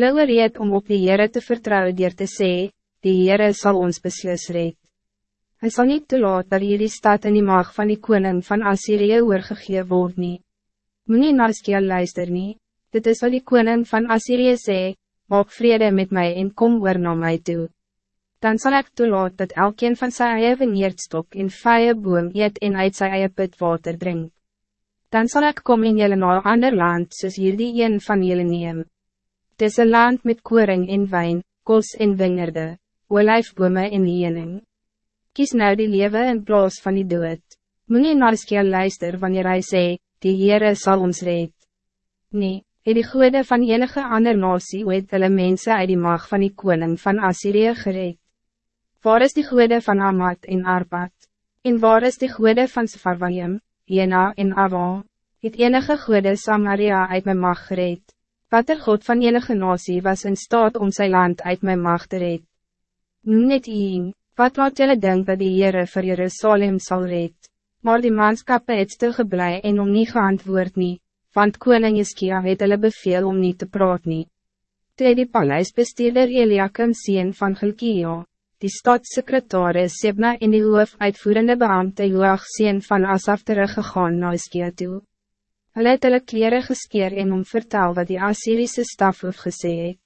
Hulle oorreed om op die Heere te vertrouwen dier te sê, die Heere sal ons beslis red. Hy sal niet toelaat dat hierdie stad in die maag van die koning van Assyrië oorgegee word nie. Moe na skeel luister nie, dit is wat die koning van Assyrië sê, maak vrede met mij en kom oor na my toe. Dan zal ik toelaat dat elkeen van sy eie veneerdstok en vye boom eet en uit sy eie put water drink. Dan zal ik kom in jylle na ander land soos hierdie een van jylle neem. Het is een land met koring en wijn, kos en wingerde, olijfbome en hiening. Kies nou die leven in plaas van die dood. Moet nie naar skeel luister wanneer hij sê, die Heere sal ons red. Nee, het die goede van enige ander nasie ooit hulle mense uit die mag van die koning van Assyrië gered. Waar is die goede van Amad en Arpad? En waar is die goede van Sfarwayim, Jena en Ava? Het enige goede Samaria uit mijn mag gered? Wat er God van enige nasie was in staat om zijn land uit mijn mag te red? Noem net een, Wat laat jullie denken dat die Heere vir Jerusalem sal red? Maar die manskappe het stilgeblij en om nie geantwoord nie, want koning Iskia het hulle beveel om niet te praat nie. Toe die paleisbestuurder Eliakim sien van Gilkia, die stadssecretaris Sebna en die hoofuitvoerende beambte Joach sien van Asaf teruggegaan na Iskia toe. Hulle het hulle kleren geskeer en om vertel wat die Assyrische staf gesê het.